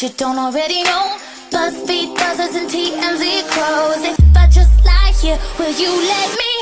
that you don't already know. Buzzfeed buzzers and TMZ crows. If I just lie here, will you let me?